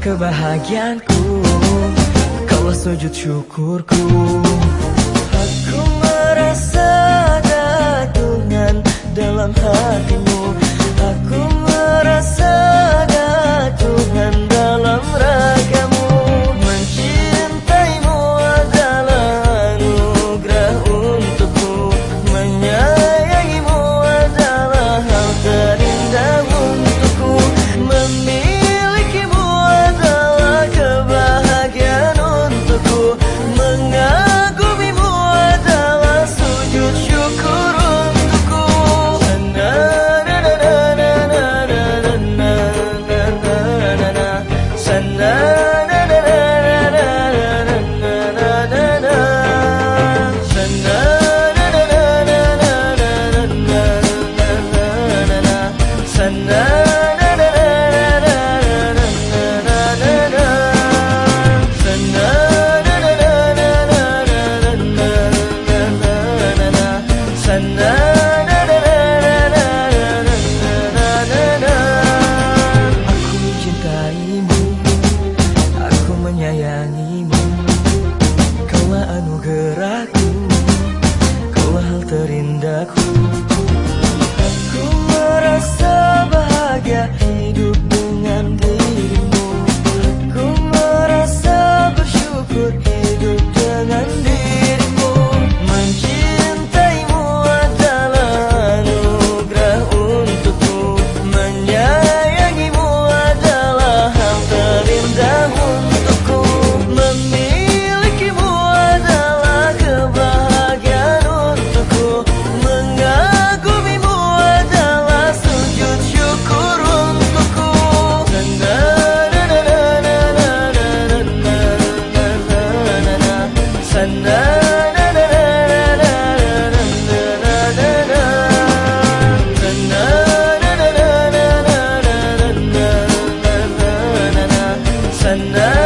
kebahagiaanku Kaulah sujud syukurku Aku merasa and